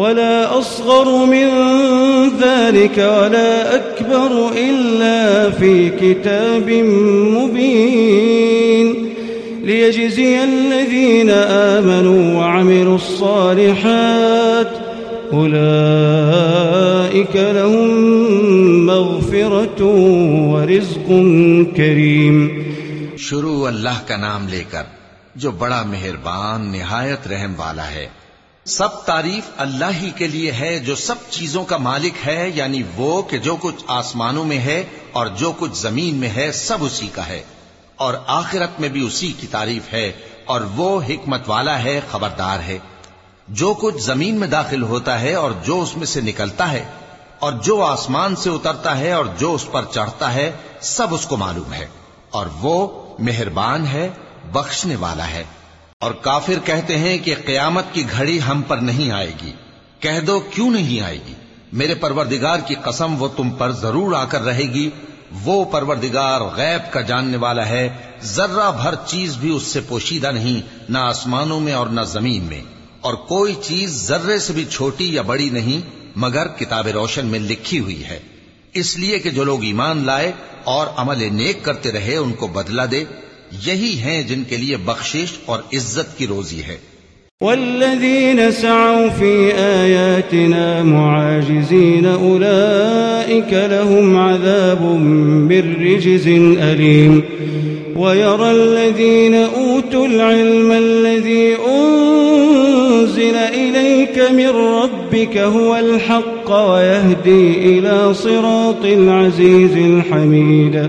ولا أصغر من ذلك ولا أكبر إلا في كتاب مبين ليجزي الذين آمنوا وعملوا الصالحات أولئك لهم مغفرة ورزق كريم شروع اللہ کا نام لے کر جو بڑا مہربان، نہایت رحم والا ہے۔ سب تعریف اللہ ہی کے لیے ہے جو سب چیزوں کا مالک ہے یعنی وہ کہ جو کچھ آسمانوں میں ہے اور جو کچھ زمین میں ہے، سب اسی کا ہے۔ اور آخرت میں بھی اسی کی تعریف ہے اور وہ حکمت والا ہے، خبردار ہے۔ جو کچھ زمین میں داخل ہوتا ہے اور جو اس میں سے نکلتا ہے، اور جو آسمان سے اترتا ہے اور جو اس پر چڑھتا ہے، سب اس کو معلوم ہے۔ اور وہ مہربان ہے، بخشنے والا ہے۔ اور کافر کہتے ہیں کہ قیامت کی گھڑی ہم پر نہیں آئے گی۔ کہہ دو کیوں نہیں آئے گی؟ میرے پروردگار کی قسم وہ تم پر ضرور آ کر رہے گی۔ وہ پروردگار غیب کا جاننے والا ہے۔ ذرہ بھر چیز بھی اس سے پوشیدہ نہیں، نہ آسمانوں میں اور نہ زمین میں۔ اور کوئی چیز ذرے سے بھی چھوٹی یا بڑی نہیں، مگر کتاب روشن میں لکھی ہوئی ہے۔ اس لیے کہ جو لوگ ایمان لائے اور عمل نیک کرتے رہے، ان کو بدلہ دے۔ یہی ہیں جن کے لیے بخشش اور عزت کی روزی ہے۔ والذين سعوا في آياتنا معاجزين أولئك لهم عذاب من رجز أليم ويرى الذين أوتوا العلم الذي أنزل إليك من ربك هو الحق ويهدي إلى صراط العزيز الحميد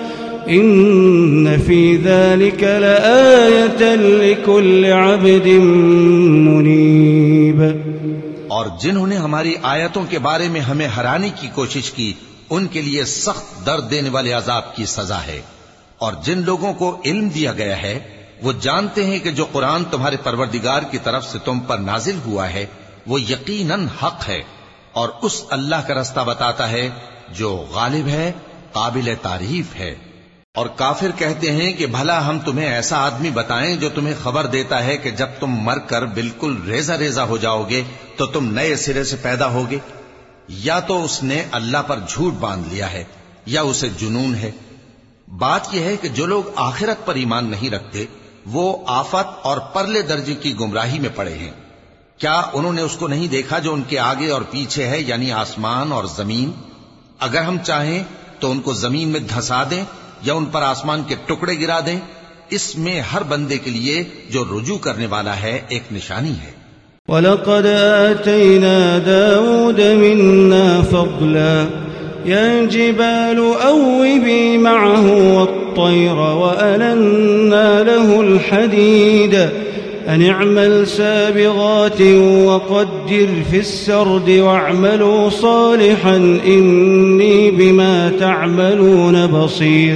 إن في ذلك لآية لكل عبد منيب. اور جنہوں نے ہماری آیتوں کے بارے میں ہمیں ہرانے کی کوشش کی، ان کے لیے سخت درد دینے والے عذاب کی سزا ہے۔ اور جن لوگوں کو علم دیا گیا ہے، وہ جانتے ہیں کہ جو قرآن تمہارے پروردگار کی طرف سے تم پر نازل ہوا ہے، وہ یقیناً حق ہے۔ اور اس اللہ کا رستہ بتاتا ہے جو غالب ہے، قابل تعریف ہے۔ اور کافر کہتے ہیں کہ بھلا ہم تمہیں ایسا آدمی بتائیں جو تمہیں خبر دیتا ہے کہ جب تم مر کر بالکل ریزا ریزا ہو جاؤ گے تو تم نئے سرے سے پیدا ہوگے۔ یا تو اس نے اللہ پر جھوٹ باندھ لیا ہے یا اسے جنون ہے۔ بات یہ ہے کہ جو لوگ آخرت پر ایمان نہیں رکھتے، وہ آفت اور پرلے درجے کی گمراہی میں پڑے ہیں۔ کیا انہوں نے اس کو نہیں دیکھا جو ان کے آگے اور پیچھے ہے یعنی آسمان اور زمین؟ اگر ہم چاہیں تو ان کو زمین میں دھسا دیں یا ان پر آسمان کے ٹکڑے گرا دیں، اس میں ہر بندے کے لیے جو رجوع کرنے والا ہے ایک نشانی ہے۔ وَلَقَدْ آتَيْنَا دَاوُدَ مِنَّا فَضْلًا يَا جِبَالُ أَوِّبِي مَعَهُ وَالطَّيْرَ وَأَلَنَّا لَهُ الْحَدِيدَ أن اعمل سابغات وقدر في السرد واعملوا صالحا، إني بما تعملون بصير۔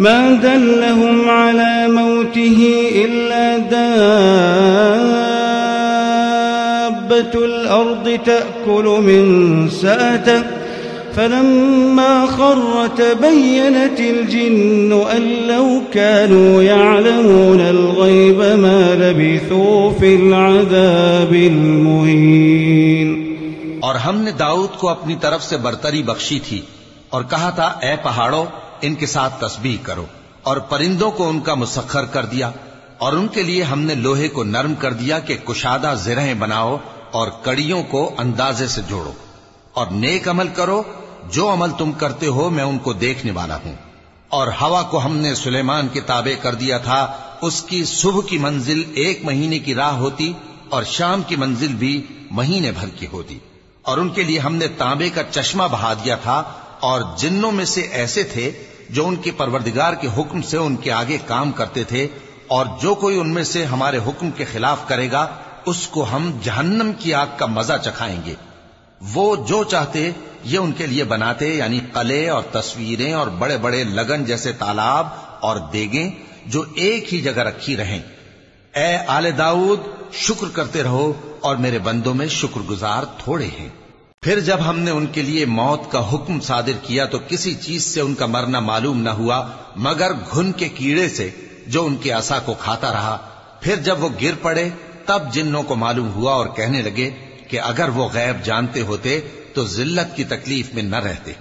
ما دلهم على موته إلا دابة الأرض تأكل من سأته فلما خر تبينت الجن أن لو كانوا يعلمون الغيب ما لبثوا في العذاب المهين. اور ہم نے داؤد کو اپنی طرف سے برتری بخشی تھی اور کہا تھا، اے پہاڑوں ان کے ساتھ تسبیح کرو اور پرندوں کو ان کا مسخر کر دیا اور ان کے لیے ہم نے لوہے کو نرم کر دیا کہ کشادہ زرہیں بناؤ اور کڑیوں کو اندازے سے جوڑو اور نیک عمل کرو، جو عمل تم کرتے ہو میں ان کو دیکھنے والا ہوں۔ اور ہوا کو ہم نے سلیمان کے تابع کر دیا تھا، اس کی صبح کی منزل ایک مہینے کی راہ ہوتی اور شام کی منزل بھی مہینے بھر کی ہوتی۔ اور ان کے لیے ہم نے تانبے کا چشمہ بہا دیا تھا اور جنوں میں سے ایسے تھے جو ان کے پروردگار کے حکم سے ان کے آگے کام کرتے تھے، اور جو کوئی ان میں سے ہمارے حکم کے خلاف کرے گا، اس کو ہم جہنم کی آگ کا مزہ چکھائیں گے۔ وہ جو چاہتے، یہ ان کے لیے بناتے یعنی قلعے اور تصویریں اور بڑے بڑے لگن جیسے تالاب اور دیگیں جو ایک ہی جگہ رکھی رہیں۔ اے آل داؤد، شکر کرتے رہو اور میرے بندوں میں شکر گزار تھوڑے ہیں۔ پھر جب ہم نے ان کے لیے موت کا حکم صادر کیا تو کسی چیز سے ان کا مرنا معلوم نہ ہوا، مگر گھن کے کیڑے سے جو ان کے عصا کو کھاتا رہا۔ پھر جب وہ گر پڑے، تب جنوں کو معلوم ہوا اور کہنے لگے کہ اگر وہ غیب جانتے ہوتے تو ذلت کی تکلیف میں نہ رہتے۔